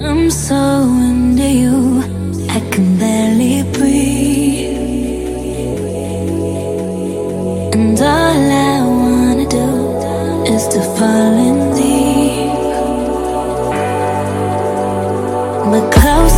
I'm so into you, I can barely breathe. And all I wanna do is to fall in deep. But close.